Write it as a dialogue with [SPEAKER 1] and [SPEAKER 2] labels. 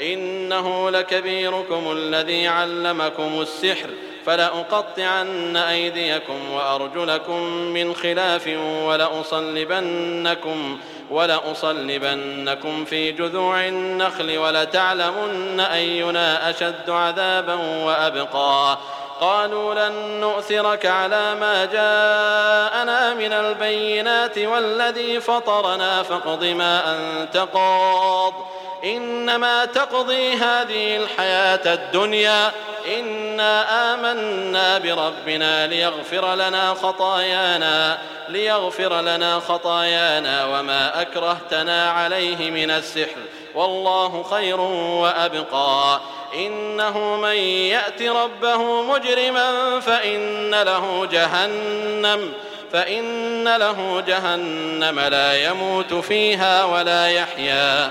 [SPEAKER 1] إنه لكبيركم الذي علمكم السحر فلأقطعن أيديكم وأرجلكم من خلاف ولأصلبنكم ولأصلبنكم في جذوع النخل ولتعلمن أينا أشد عذابا وأبقى. قالوا لن نؤثرك على ما جاءنا من البينات والذي فطرنا فاقض ما أنت قاض. إنما تقضي هذه الحياة الدنيا. إنا آمنا بربنا ليغفر لنا خطايانا ليغفر لنا خطايانا وما أكرهتنا عليه من السحر. والله خير وأبقى. إنه من يأت ربه مجرما فإن له جهنم فإن له جهنم لا يموت فيها ولا يحيا.